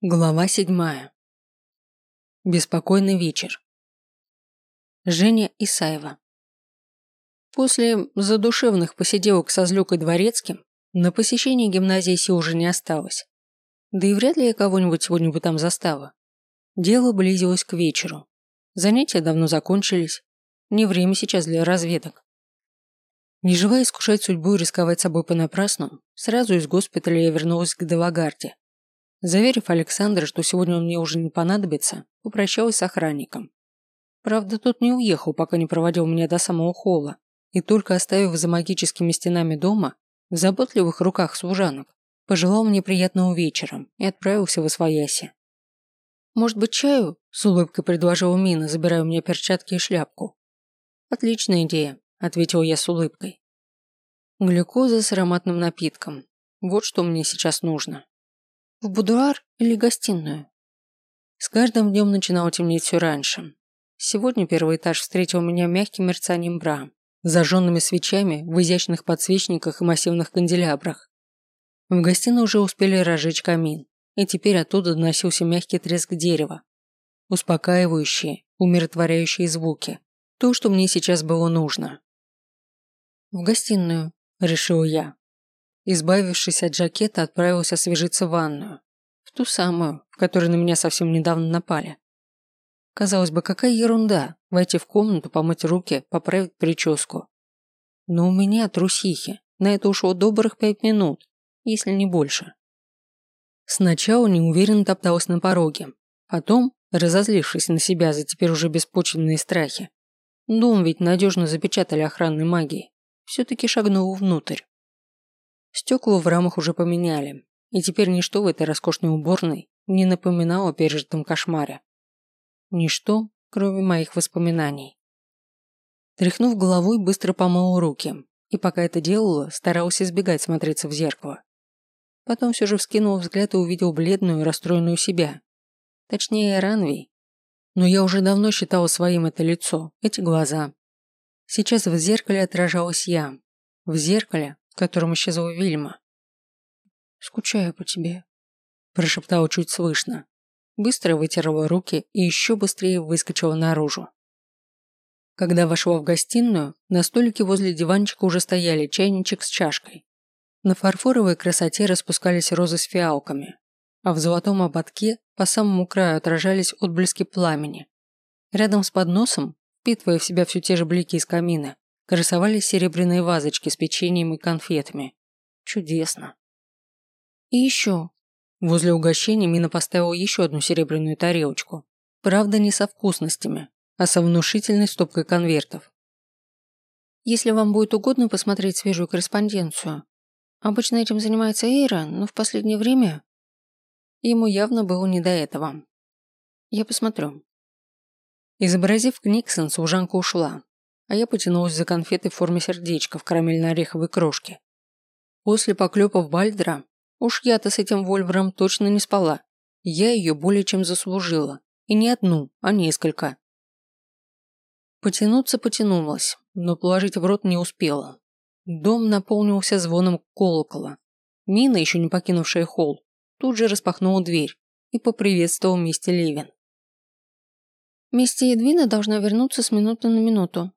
Глава седьмая. Беспокойный вечер. Женя Исаева. После задушевных посиделок со Злюкой Дворецким на посещение гимназии сил уже не осталось. Да и вряд ли я кого-нибудь сегодня бы там застала. Дело близилось к вечеру. Занятия давно закончились. Не время сейчас для разведок. Не желая искушать судьбу и рисковать собой понапрасну, сразу из госпиталя я вернулась к Делагарде Заверив Александра, что сегодня он мне уже не понадобится, попрощалась с охранником. Правда, тот не уехал, пока не проводил меня до самого холла, и только оставив за магическими стенами дома, в заботливых руках служанок, пожелал мне приятного вечера и отправился в Освояси. «Может быть, чаю?» – с улыбкой предложила Мина, забирая у меня перчатки и шляпку. «Отличная идея», – ответил я с улыбкой. «Глюкоза с ароматным напитком. Вот что мне сейчас нужно». В будуар или гостиную? С каждым днем начинало темнеть все раньше. Сегодня первый этаж встретил меня мягким мерцанием бра, зажженными свечами в изящных подсвечниках и массивных канделябрах. В гостиной уже успели разжечь камин, и теперь оттуда доносился мягкий треск дерева. Успокаивающие, умиротворяющие звуки. То, что мне сейчас было нужно. «В гостиную», – решил я. Избавившись от жакета, отправился освежиться в ванную. В ту самую, в которой на меня совсем недавно напали. Казалось бы, какая ерунда войти в комнату, помыть руки, поправить прическу. Но у меня трусихи. На это ушло добрых пять минут, если не больше. Сначала неуверенно топталась на пороге. Потом, разозлившись на себя за теперь уже беспочвенные страхи, дом ведь надежно запечатали охранной магией, все-таки шагнула внутрь. Стекла в рамах уже поменяли, и теперь ничто в этой роскошной уборной не напоминало о пережитом кошмаре. Ничто, кроме моих воспоминаний. Тряхнув головой, быстро помыл руки, и пока это делала, старался избегать смотреться в зеркало. Потом все же вскинул взгляд и увидел бледную и расстроенную себя. Точнее, Ранвей. Но я уже давно считала своим это лицо, эти глаза. Сейчас в зеркале отражалась я. В зеркале, которым исчезла Вильма. «Скучаю по тебе», – прошептала чуть слышно. Быстро вытерла руки и еще быстрее выскочила наружу. Когда вошла в гостиную, на столике возле диванчика уже стояли чайничек с чашкой. На фарфоровой красоте распускались розы с фиалками, а в золотом ободке по самому краю отражались отблески пламени. Рядом с подносом, впитывая в себя все те же блики из камина, красовались серебряные вазочки с печеньем и конфетами. Чудесно. И еще. Возле угощения Мина поставила еще одну серебряную тарелочку. Правда, не со вкусностями, а со внушительной стопкой конвертов. Если вам будет угодно посмотреть свежую корреспонденцию. Обычно этим занимается Эйра, но в последнее время ему явно было не до этого. Я посмотрю. Изобразив Книксон, служанка ушла, а я потянулась за конфетой в форме сердечка в карамельно-ореховой крошке. После поклепов Бальдра, уж я-то с этим Вольвером точно не спала. Я ее более чем заслужила. И не одну, а несколько. Потянуться потянулась, но положить в рот не успела. Дом наполнился звоном колокола. Мина, еще не покинувшая холл, тут же распахнула дверь и поприветствовал мисти Левин. «Мисти Едвина должна вернуться с минуты на минуту.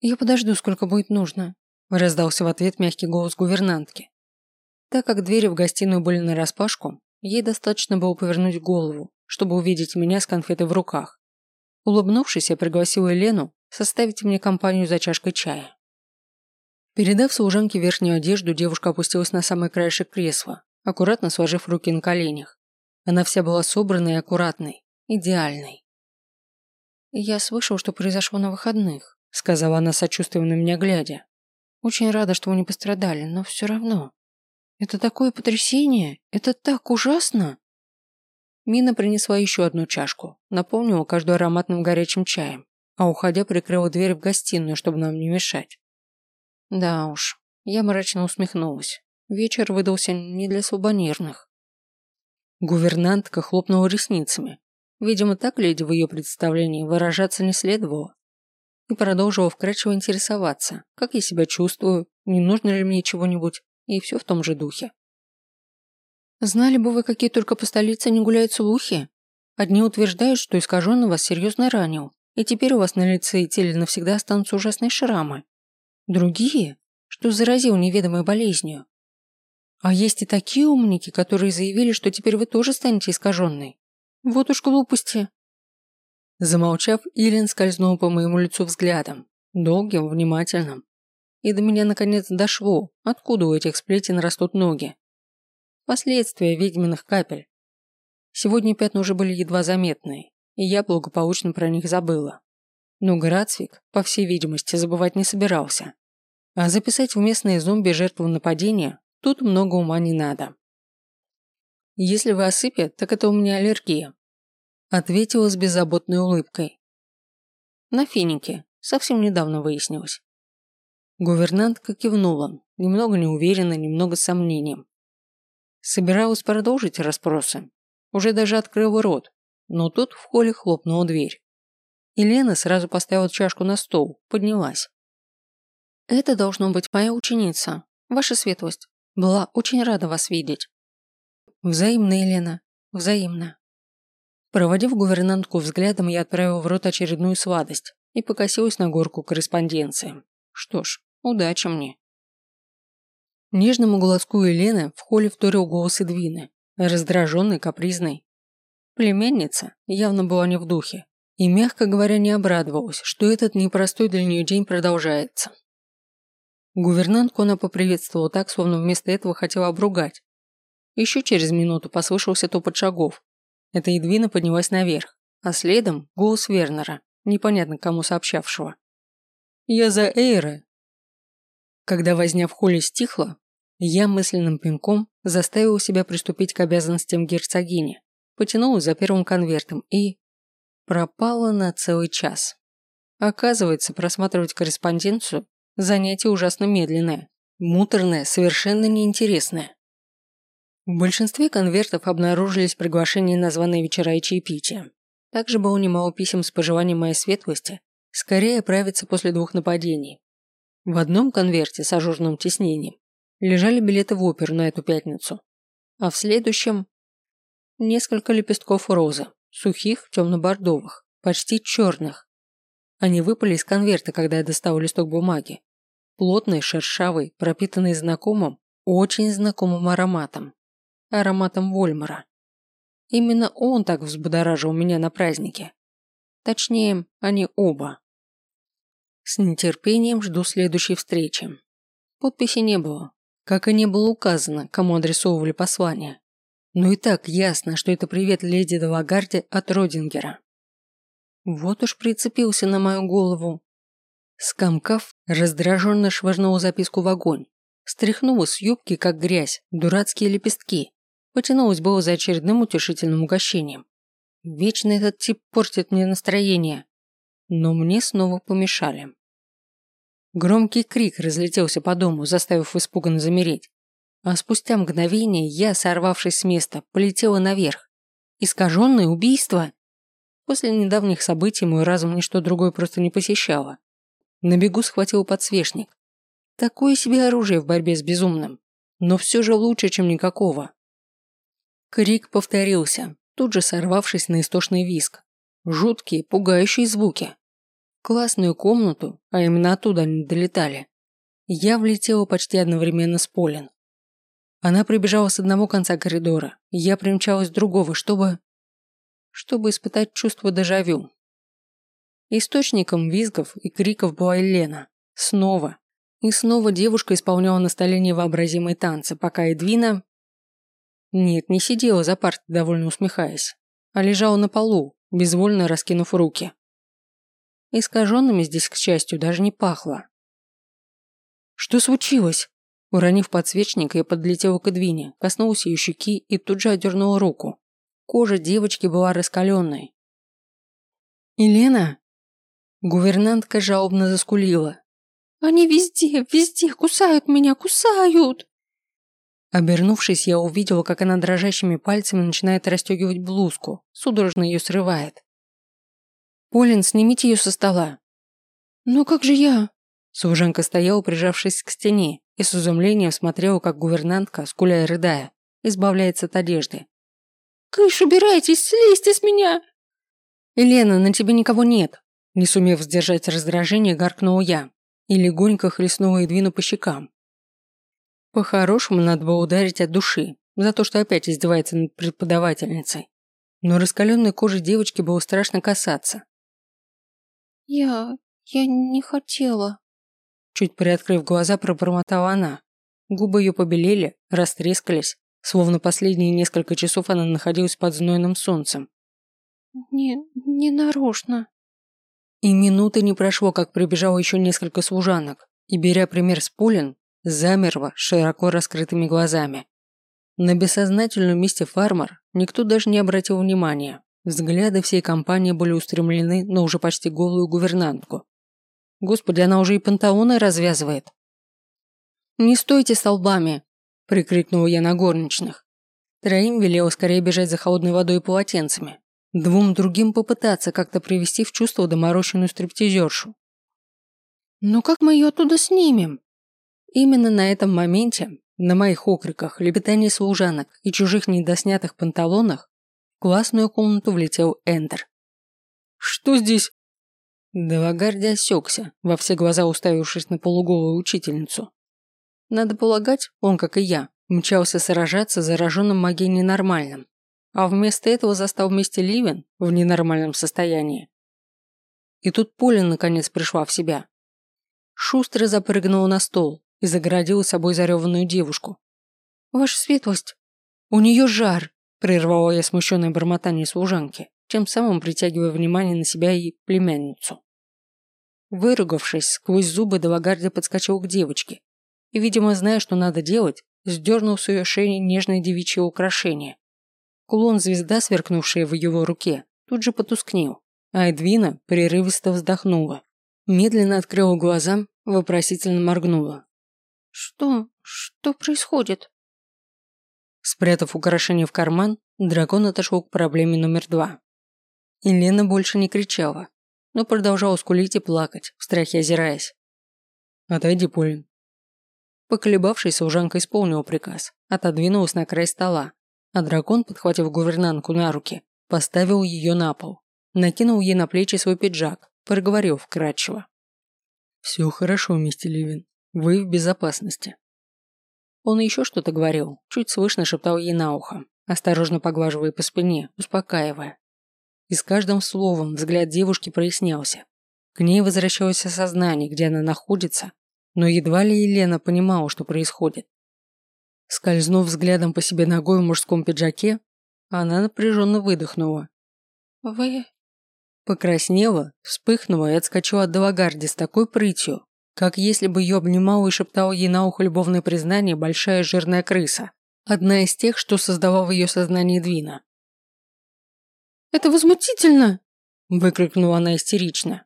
«Я подожду, сколько будет нужно», – раздался в ответ мягкий голос гувернантки. Так как двери в гостиную были нараспашку, ей достаточно было повернуть голову, чтобы увидеть меня с конфетой в руках. Улыбнувшись, я пригласила Елену составить мне компанию за чашкой чая. Передав служанке верхнюю одежду, девушка опустилась на самый краешек кресла, аккуратно сложив руки на коленях. Она вся была собранной и аккуратной, идеальной. «Я слышал, что произошло на выходных», сказала она сочувственно меня глядя. Очень рада, что вы не пострадали, но все равно. Это такое потрясение, это так ужасно. Мина принесла еще одну чашку, наполнила каждую ароматным горячим чаем, а уходя прикрыла дверь в гостиную, чтобы нам не мешать. Да уж, я мрачно усмехнулась. Вечер выдался не для слабонервных. Гувернантка хлопнула ресницами. Видимо, так леди в ее представлении выражаться не следовало и продолжила вкрадчиво интересоваться, как я себя чувствую, не нужно ли мне чего-нибудь, и все в том же духе. Знали бы вы, какие только по столице не гуляют слухи. Одни утверждают, что искаженный вас серьезно ранил, и теперь у вас на лице и теле навсегда останутся ужасные шрамы. Другие, что заразил неведомой болезнью. А есть и такие умники, которые заявили, что теперь вы тоже станете искаженной. Вот уж глупости. Замолчав, Илин скользнул по моему лицу взглядом, долгим, внимательным. И до меня наконец дошло, откуда у этих сплетен растут ноги. Последствия ведьминых капель. Сегодня пятна уже были едва заметные, и я благополучно про них забыла. Но Грацвик, по всей видимости, забывать не собирался. А записать в местные зомби жертву нападения тут много ума не надо. Если вы осыпят, так это у меня аллергия. Ответила с беззаботной улыбкой. На финике. Совсем недавно выяснилось. Гувернантка кивнула, немного неуверенно, немного с сомнением. Собиралась продолжить расспросы. Уже даже открыла рот, но тут в холле хлопнула дверь. Елена сразу поставила чашку на стол, поднялась. «Это должно быть моя ученица, ваша светлость. Была очень рада вас видеть». «Взаимно, Елена, взаимно». Проводив гувернантку взглядом, я отправил в рот очередную сладость и покосилась на горку корреспонденции. Что ж, удачи мне. Нежному голоску Елены в холле вторил голос Эдвины, раздраженный, капризный. Племянница явно была не в духе и, мягко говоря, не обрадовалась, что этот непростой для нее день продолжается. Гувернантку она поприветствовала так, словно вместо этого хотела обругать. Еще через минуту послышался топот шагов. Это Едвина поднялась наверх, а следом голос Вернера, непонятно кому сообщавшего. «Я за Эйра, когда возня в холле стихла, я мысленным пинком заставил себя приступить к обязанностям герцогини, потянулась за первым конвертом и... пропала на целый час. Оказывается, просматривать корреспонденцию – занятие ужасно медленное, муторное, совершенно неинтересное. В большинстве конвертов обнаружились приглашения на званые вечера и чаепития. Также было немало писем с пожеланием моей светлости скорее оправиться после двух нападений, в одном конверте с ажурным тиснением лежали билеты в оперу на эту пятницу, а в следующем – несколько лепестков розы, сухих, темно-бордовых, почти черных. Они выпали из конверта, когда я достал листок бумаги. Плотный, шершавый, пропитанный знакомым, очень знакомым ароматом. Ароматом Вольмара. Именно он так взбудоражил меня на празднике. Точнее, они оба. С нетерпением жду следующей встречи. Подписи не было, как и не было указано, кому адресовывали послание. Но и так ясно, что это привет леди Далагарде от Родингера. Вот уж прицепился на мою голову. Скомкав, раздраженно швырнул записку в огонь. Стряхнула с юбки, как грязь, дурацкие лепестки. Потянулась было за очередным утешительным угощением. Вечно этот тип портит мне настроение. Но мне снова помешали. Громкий крик разлетелся по дому, заставив испуганно замереть. А спустя мгновение я, сорвавшись с места, полетела наверх. Искаженное убийство? После недавних событий мой разум ничто другое просто не посещало. На бегу схватил подсвечник. Такое себе оружие в борьбе с безумным. Но все же лучше, чем никакого. Крик повторился, тут же сорвавшись на истошный виск. Жуткие, пугающие звуки классную комнату, а именно оттуда они долетали, я влетела почти одновременно с Полин. Она прибежала с одного конца коридора, я примчалась с другого, чтобы... чтобы испытать чувство дежавю. Источником визгов и криков была Елена. Снова. И снова девушка исполняла на столе невообразимые танцы, пока Эдвина... Нет, не сидела за партой, довольно усмехаясь, а лежала на полу, безвольно раскинув руки. Искаженными здесь, к счастью, даже не пахло. «Что случилось?» Уронив подсвечник, я подлетела к Эдвине, коснулась ее щеки и тут же отдернула руку. Кожа девочки была раскаленной. «Елена?» Гувернантка жалобно заскулила. «Они везде, везде кусают меня, кусают!» Обернувшись, я увидела, как она дрожащими пальцами начинает расстегивать блузку, судорожно ее срывает. «Полин, снимите ее со стола». «Но как же я?» Служанка стояла, прижавшись к стене, и с изумлением смотрела, как гувернантка, скуляя рыдая, избавляется от одежды. «Кыш, убирайтесь, слезьте с меня!» «Елена, на тебе никого нет!» Не сумев сдержать раздражение, гаркнул я и легонько хлестнула Эдвину по щекам. По-хорошему, надо было ударить от души, за то, что опять издевается над преподавательницей. Но раскаленной кожи девочки было страшно касаться. «Я... я не хотела», Чуть приоткрыв глаза, пробормотала она. Губы ее побелели, растрескались, словно последние несколько часов она находилась под знойным солнцем. «Не... не нарочно». И минуты не прошло, как прибежало еще несколько служанок, и, беря пример с Полин, замерла широко раскрытыми глазами. На бессознательном месте фармер никто даже не обратил внимания. Взгляды всей компании были устремлены на уже почти голую гувернантку. Господи, она уже и панталоны развязывает. «Не стойте столбами!» – прикрикнула я на горничных. Троим велела скорее бежать за холодной водой и полотенцами. Двум другим попытаться как-то привести в чувство доморощенную стриптизершу. «Ну как мы ее оттуда снимем?» Именно на этом моменте, на моих окриках, лепетании служанок и чужих недоснятых панталонах, в классную комнату влетел Эндер. «Что здесь?» Делагарди осекся, во все глаза уставившись на полуголую учительницу. Надо полагать, он, как и я, мчался сражаться зараженным магией ненормальным, а вместо этого застал вместе Ливен в ненормальном состоянии. И тут Поля наконец пришла в себя. Шустро запрыгнула на стол и загородила собой зареванную девушку. «Ваша светлость, у нее жар!» – прервала я смущенное бормотание служанки тем самым притягивая внимание на себя и племянницу. Выругавшись, сквозь зубы Далагарди подскочил к девочке и, видимо, зная, что надо делать, сдернул с ее шеи нежное девичье украшение. Кулон-звезда, сверкнувшая в его руке, тут же потускнел, а Эдвина прерывисто вздохнула. Медленно открыла глаза, вопросительно моргнула. «Что? Что происходит?» Спрятав украшение в карман, дракон отошел к проблеме номер два. Елена больше не кричала, но продолжала скулить и плакать, в страхе озираясь. «Отойди, Полин». Поколебавшись, служанка исполнила приказ, отодвинулась на край стола, а дракон, подхватив гувернантку на руки, поставил ее на пол, накинул ей на плечи свой пиджак, проговорил вкрадчиво. «Все хорошо, мистер Ливин, вы в безопасности». Он еще что-то говорил, чуть слышно шептал ей на ухо, осторожно поглаживая по спине, успокаивая. И с каждым словом взгляд девушки прояснялся. К ней возвращалось осознание, где она находится, но едва ли Елена понимала, что происходит. Скользнув взглядом по себе ногой в мужском пиджаке, она напряженно выдохнула. «Вы...» Покраснела, вспыхнула и отскочила от Делагарди с такой прытью, как если бы ее обнимала и шептала ей на ухо любовное признание большая жирная крыса, одна из тех, что создавал в ее сознании Двина. Это возмутительно!» – выкрикнула она истерично.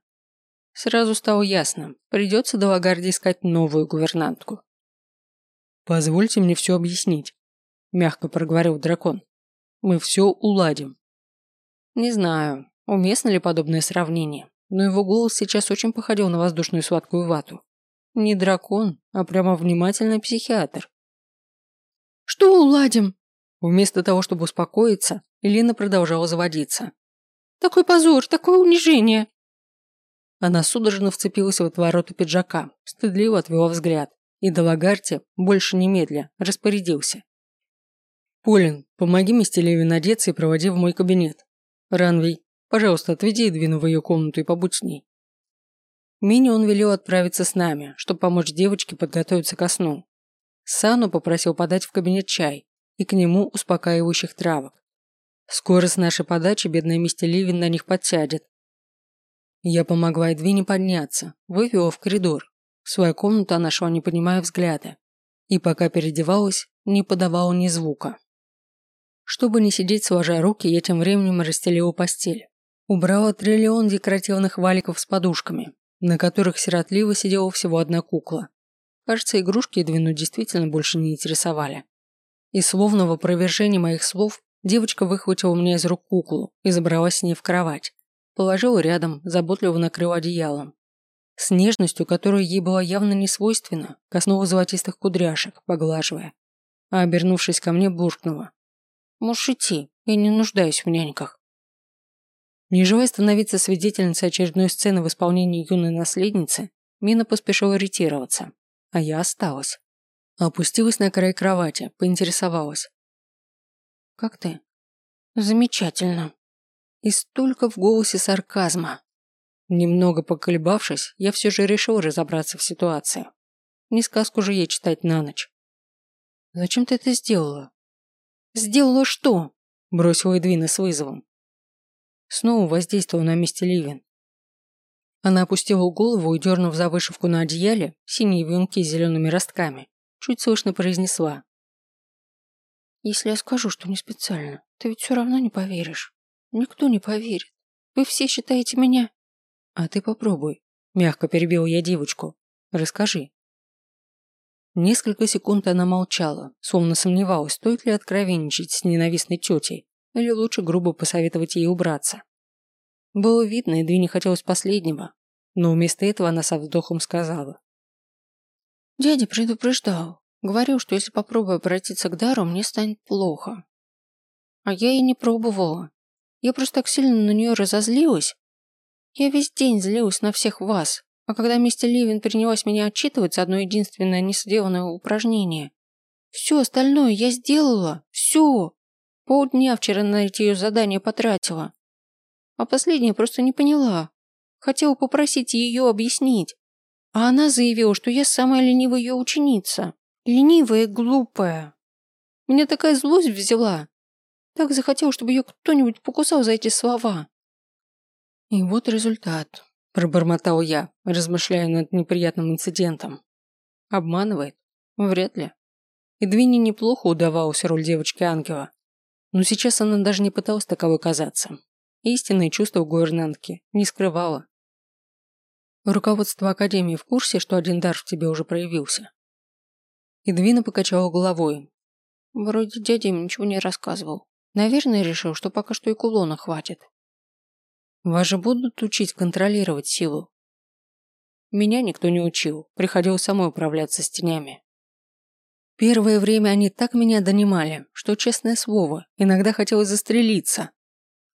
Сразу стало ясно, придется Далагарде искать новую гувернантку. «Позвольте мне все объяснить», – мягко проговорил дракон. «Мы все уладим». Не знаю, уместно ли подобное сравнение, но его голос сейчас очень походил на воздушную сладкую вату. Не дракон, а прямо внимательный психиатр. «Что уладим?» Вместо того, чтобы успокоиться, Элина продолжала заводиться. «Такой позор, такое унижение!» Она судорожно вцепилась в отвороты пиджака, стыдливо отвела взгляд, и Далагарти, больше немедля, распорядился. «Полин, помоги мисте Левин одеться и проводи в мой кабинет. Ранвей, пожалуйста, отведи Эдвину в ее комнату и побудь с ней». Мини он велел отправиться с нами, чтобы помочь девочке подготовиться ко сну. Сану попросил подать в кабинет чай и к нему успокаивающих травок. Скоро с нашей подачи бедная мистер Ливин на них подсядет. Я помогла Эдвине подняться, вывела в коридор. В свою комнату она шла, не поднимая взгляда. И пока переодевалась, не подавала ни звука. Чтобы не сидеть сложа руки, я тем временем расстелила постель. Убрала триллион декоративных валиков с подушками, на которых сиротливо сидела всего одна кукла. Кажется, игрушки Эдвину действительно больше не интересовали. И словно в опровержении моих слов, Девочка выхватила у меня из рук куклу и забралась с ней в кровать. Положила рядом, заботливо накрыла одеялом. С нежностью, которая ей была явно не свойственна, коснулась золотистых кудряшек, поглаживая. а обернувшись ко мне, буркнула. «Можешь идти, я не нуждаюсь в няньках». Не желая становиться свидетельницей очередной сцены в исполнении юной наследницы, Мина поспешила ретироваться, а я осталась. Опустилась на край кровати, поинтересовалась. «Как ты?» «Замечательно». И столько в голосе сарказма. Немного поколебавшись, я все же решил разобраться в ситуации. Не сказку же ей читать на ночь. «Зачем ты это сделала?» «Сделала что?» – бросила Эдвина с вызовом. Снова воздействовал на месте Ливен. Она опустила голову и, дернув за вышивку на одеяле, синие венки с зелеными ростками, чуть слышно произнесла. «Если я скажу, что не специально, ты ведь все равно не поверишь. Никто не поверит. Вы все считаете меня...» «А ты попробуй», – мягко перебил я девочку. «Расскажи». Несколько секунд она молчала, словно сомневалась, стоит ли откровенничать с ненавистной тетей, или лучше грубо посоветовать ей убраться. Было видно, Эдвине хотелось последнего, но вместо этого она со вздохом сказала. «Дядя предупреждал. Говорил, что если попробую обратиться к дару, мне станет плохо. А я и не пробовала. Я просто так сильно на нее разозлилась. Я весь день злилась на всех вас, а когда мистер Ливин принялась меня отчитывать за одно единственное несделанное упражнение, все остальное я сделала, все. Полдня вчера на эти ее задания потратила. А последнее просто не поняла. Хотела попросить ее объяснить. А она заявила, что я самая ленивая ее ученица. Ленивая и глупая. Меня такая злость взяла. Так захотела, чтобы ее кто-нибудь покусал за эти слова. И вот результат. Пробормотал я, размышляя над неприятным инцидентом. Обманывает? Вряд ли. Эдвине неплохо удавалась роль девочки-ангела. Но сейчас она даже не пыталась таковой казаться. Истинные чувства гувернантки не скрывала. Руководство Академии в курсе, что один дар в тебе уже проявился. Эдвина покачала головой. Вроде дядя им ничего не рассказывал. Наверное, решил, что пока что и кулона хватит. Вас же будут учить контролировать силу. Меня никто не учил, приходилось самой управляться с тенями. Первое время они так меня донимали, что, честное слово, иногда хотелось застрелиться.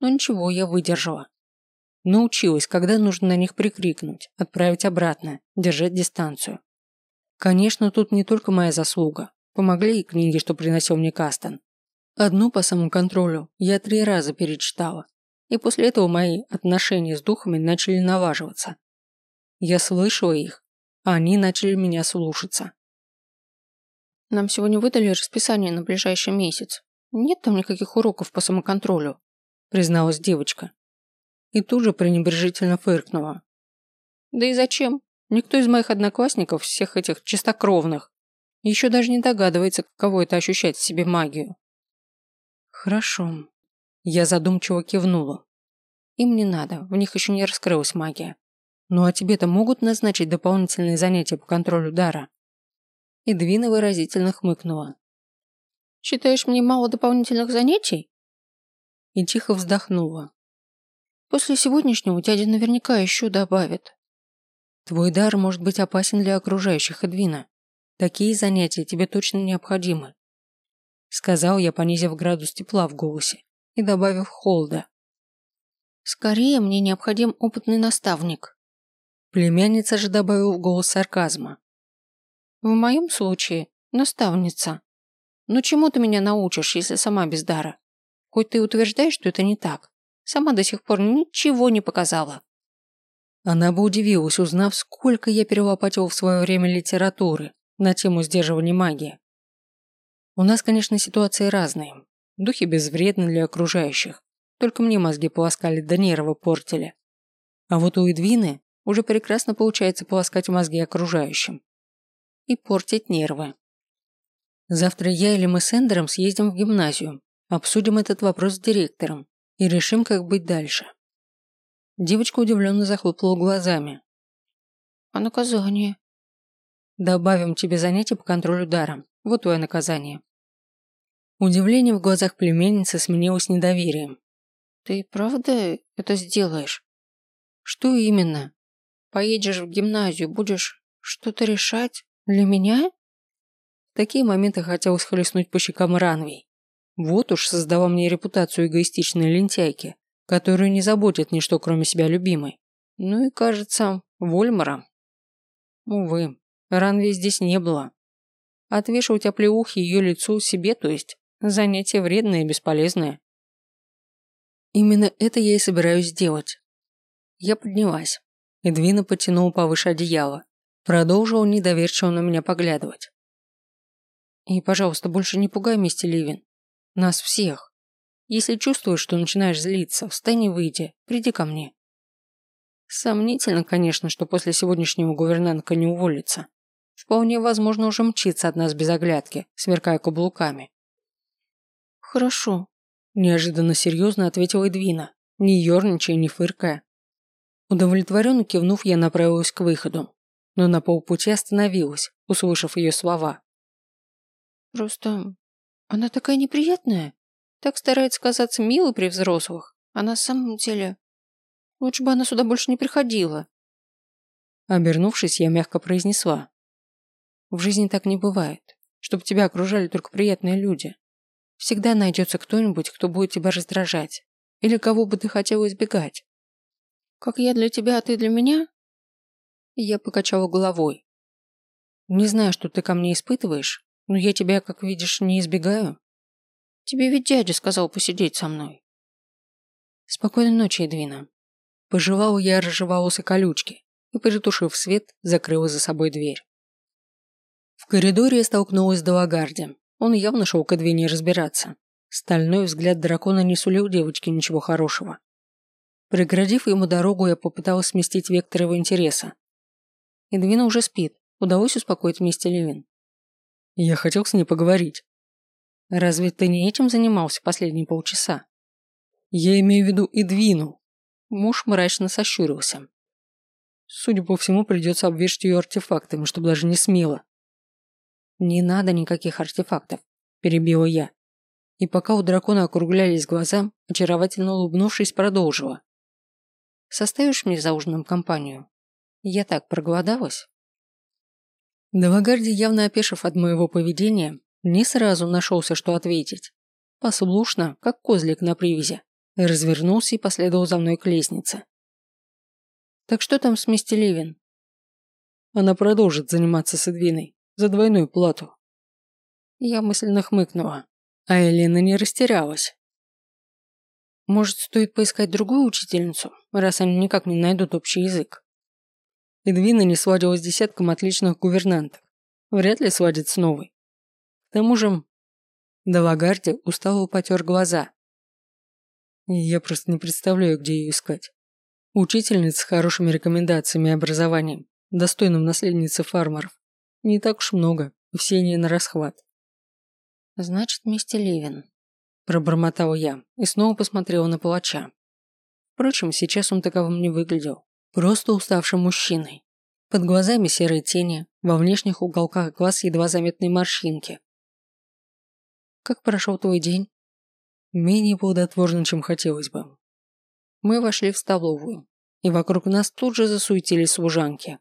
Но ничего, я выдержала. Научилась, когда нужно на них прикрикнуть, отправить обратно, держать дистанцию. Конечно, тут не только моя заслуга. Помогли и книги, что приносил мне Кастон. Одну по самоконтролю я три раза перечитала, и после этого мои отношения с духами начали налаживаться. Я слышала их, а они начали меня слушаться. Нам сегодня выдали расписание на ближайший месяц. Нет там никаких уроков по самоконтролю, призналась девочка. И тут же пренебрежительно фыркнула. Да и зачем? Никто из моих одноклассников, всех этих чистокровных, еще даже не догадывается, каково это ощущать в себе магию. Хорошо, я задумчиво кивнула. Им не надо, в них еще не раскрылась магия. Ну а тебе-то могут назначить дополнительные занятия по контролю дара? Эдвина выразительно хмыкнула. Считаешь, мне мало дополнительных занятий? И тихо вздохнула. После сегодняшнего дядя наверняка еще добавит. Твой дар может быть опасен для окружающих, Эдвина. Такие занятия тебе точно необходимы. Сказал я, понизив градус тепла в голосе и добавив холда. Скорее мне необходим опытный наставник. Племянница же добавила в голос сарказма. В моем случае наставница. Но чему ты меня научишь, если сама без дара? Хоть ты утверждаешь, что это не так. Сама до сих пор ничего не показала. Она бы удивилась, узнав, сколько я перелопатил в свое время литературы на тему сдерживания магии. У нас, конечно, ситуации разные. Духи безвредны для окружающих. Только мне мозги полоскали да нервы портили. А вот у Эдвины уже прекрасно получается полоскать мозги окружающим. И портить нервы. Завтра я или мы с Эндером съездим в гимназию, обсудим этот вопрос с директором и решим, как быть дальше. Девочка удивленно захлопала глазами. А наказание? Добавим тебе занятия по контролю даром. Вот твое наказание. Удивление в глазах племенницы сменилось недоверием. «Ты правда это сделаешь?» «Что именно? Поедешь в гимназию, будешь что-то решать? Для меня?» В такие моменты хотелось хлестнуть по щекам Ранвей. Вот уж создала мне репутацию эгоистичной лентяйки, которую не заботит ничто, кроме себя любимой. Ну и, кажется, Вольмара. Увы, Ранвей здесь не было. Отвешивать оплеухи ее лицу себе, то есть, занятие вредное и бесполезное. Именно это я и собираюсь сделать. Я поднялась. Эдвина потянула повыше одеяла. Продолжил недоверчиво на меня поглядывать. И, пожалуйста, больше не пугай мистер Ливин. Нас всех. Если чувствуешь, что начинаешь злиться, встань и выйди, приди ко мне. Сомнительно, конечно, что после сегодняшнего гувернантка не уволится. Вполне возможно уже мчится от нас без оглядки, сверкая каблуками. Хорошо, неожиданно серьезно ответила Эдвина, не ерничая, не фыркая. Удовлетворенно кивнув, я направилась к выходу, но на полпути остановилась, услышав ее слова. Просто она такая неприятная. Так старается казаться милой при взрослых, а на самом деле... Лучше бы она сюда больше не приходила. Обернувшись, я мягко произнесла. В жизни так не бывает, чтобы тебя окружали только приятные люди. Всегда найдется кто-нибудь, кто будет тебя раздражать. Или кого бы ты хотела избегать. Как я для тебя, а ты для меня? Я покачала головой. Не знаю, что ты ко мне испытываешь, но я тебя, как видишь, не избегаю. Тебе ведь дядя сказал посидеть со мной. Спокойной ночи, Эдвина. Пожелала я рыжеволосой колючки и, притушив свет, закрыла за собой дверь. В коридоре я столкнулась с Далагарди. Он явно шел к Эдвине разбираться. Стальной взгляд дракона не сулил девочке ничего хорошего. Преградив ему дорогу, я попыталась сместить вектор его интереса. Эдвина уже спит. Удалось успокоить вместе Левин. Я хотел с ней поговорить. Разве ты не этим занимался последние полчаса? Я имею в виду Эдвину. Муж мрачно сощурился. Судя по всему, придется обвешать ее артефактами, чтобы даже не смело. Не надо никаких артефактов, перебила я. И пока у дракона округлялись глаза, очаровательно улыбнувшись, продолжила. Составишь мне за ужином компанию? Я так проголодалась. Далагарди, явно опешив от моего поведения, не сразу нашелся, что ответить. Послушно, как козлик на привязи, развернулся и последовал за мной к лестнице. «Так что там с мисти Ливин?» Она продолжит заниматься с Эдвиной за двойную плату. Я мысленно хмыкнула, а Элена не растерялась. Может, стоит поискать другую учительницу, раз они никак не найдут общий язык? Эдвина не сладила с десятком отличных гувернанток. Вряд ли сладит с новой. К тому же, Далагарди устало потер глаза. Я просто не представляю, где ее искать. Учительница с хорошими рекомендациями и образованием, достойным наследницы фармеров. Не так уж много, все они на расхват. Значит, мистер Левин. Пробормотал я и снова посмотрела на палача. Впрочем, сейчас он таковым не выглядел. Просто уставшим мужчиной. Под глазами серые тени, во внешних уголках глаз едва заметные морщинки. «Как прошел твой день?» «Менее плодотворно, чем хотелось бы». Мы вошли в столовую, и вокруг нас тут же засуетились служанки.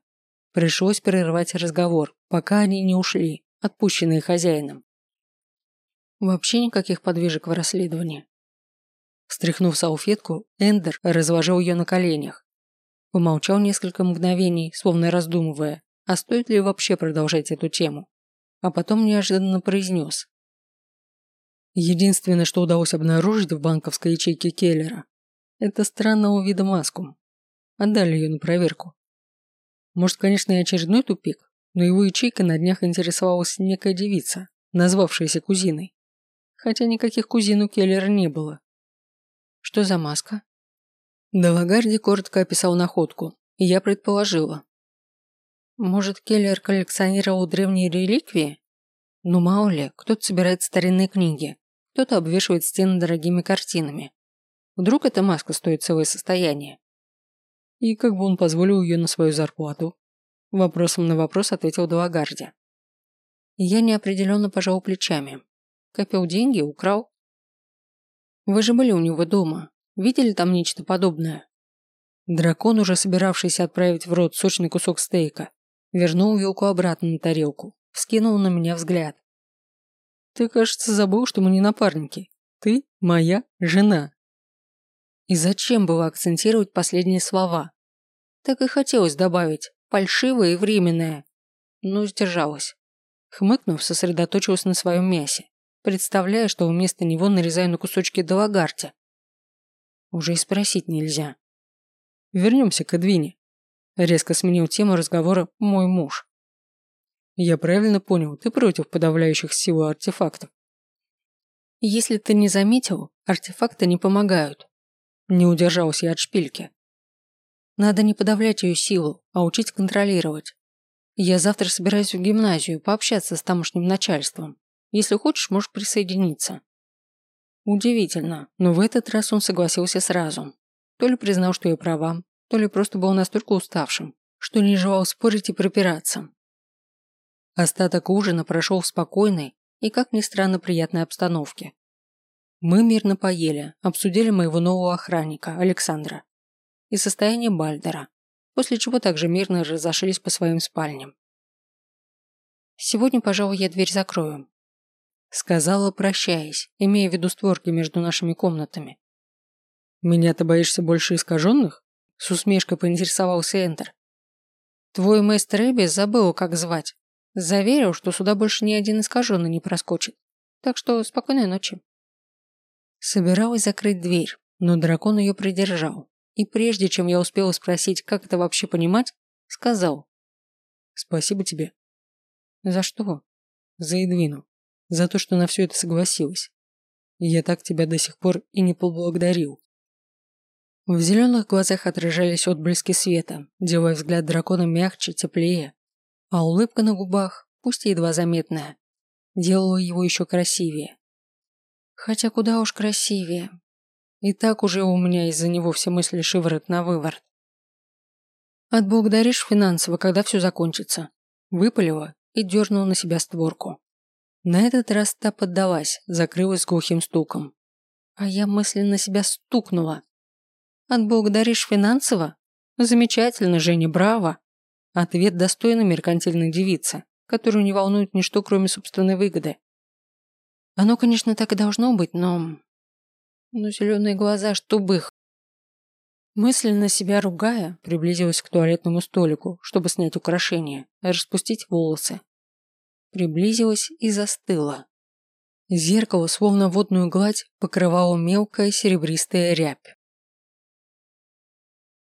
Пришлось прервать разговор, пока они не ушли, отпущенные хозяином. Вообще никаких подвижек в расследовании. Встряхнув салфетку, Эндер разложил ее на коленях. Помолчал несколько мгновений, словно раздумывая, а стоит ли вообще продолжать эту тему. А потом неожиданно произнес. Единственное, что удалось обнаружить в банковской ячейке Келлера, это странного вида маску. Отдали ее на проверку. Может, конечно, и очередной тупик, но его ячейка на днях интересовалась некая девица, назвавшаяся кузиной. Хотя никаких кузин у Келлера не было. Что за маска? Далагарди коротко описал находку, и я предположила. Может, Келлер коллекционировал древние реликвии? Ну, мало ли, кто-то собирает старинные книги, кто-то обвешивает стены дорогими картинами. Вдруг эта маска стоит целое состояние? И как бы он позволил ее на свою зарплату? Вопросом на вопрос ответил Далагарди. Я неопределенно пожал плечами. Копил деньги, украл. Вы же были у него дома. Видели там нечто подобное? Дракон, уже собиравшийся отправить в рот сочный кусок стейка, вернул вилку обратно на тарелку, вскинул на меня взгляд Ты, кажется, забыл, что мы не напарники. Ты моя жена. И зачем было акцентировать последние слова? Так и хотелось добавить фальшивое и временное. Но сдержалась. Хмыкнув, сосредоточилась на своем мясе, представляя, что вместо него нарезаю на кусочки долагарти. Уже и спросить нельзя. Вернемся к Эдвине. Резко сменил тему разговора мой муж. Я правильно понял, ты против подавляющих силу артефактов? Если ты не заметил, артефакты не помогают. Не удержался я от шпильки. Надо не подавлять ее силу, а учить контролировать. Я завтра собираюсь в гимназию пообщаться с тамошним начальством. Если хочешь, можешь присоединиться. Удивительно, но в этот раз он согласился сразу. То ли признал, что я права, то ли просто был настолько уставшим, что не желал спорить и пропираться. Остаток ужина прошел в спокойной и, как ни странно, приятной обстановке. Мы мирно поели, обсудили моего нового охранника, Александра, и состояние Бальдера, после чего также мирно разошлись по своим спальням. «Сегодня, пожалуй, я дверь закрою», сказала, прощаясь, имея в виду створки между нашими комнатами. «Меня ты боишься больше искаженных?» С усмешкой поинтересовался Энтер. «Твой мастер Эбби забыл, как звать. Заверил, что сюда больше ни один искаженный не проскочит. Так что спокойной ночи. Собиралась закрыть дверь, но дракон ее придержал. И прежде чем я успела спросить, как это вообще понимать, сказал. Спасибо тебе. За что? За Эдвину. За то, что на все это согласилась. Я так тебя до сих пор и не поблагодарил. В зеленых глазах отражались отблески света, делая взгляд дракона мягче, теплее, а улыбка на губах, пусть и едва заметная, делала его еще красивее. Хотя куда уж красивее. И так уже у меня из-за него все мысли шиворот на выворот. Отблагодаришь финансово, когда все закончится. Выпалила и дернула на себя створку. На этот раз та поддалась, закрылась глухим стуком. А я мысленно себя стукнула. Отблагодаришь финансово? Замечательно, Женя, браво. Ответ достойный меркантильной девицы, которую не волнует ничто, кроме собственной выгоды. Оно, конечно, так и должно быть, но... Но зеленые глаза, чтобы их... Мысленно себя ругая, приблизилась к туалетному столику, чтобы снять украшения, распустить волосы. Приблизилась и застыла. Зеркало, словно водную гладь, покрывало мелкая серебристая рябь.